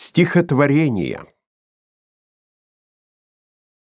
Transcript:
Стихотворение.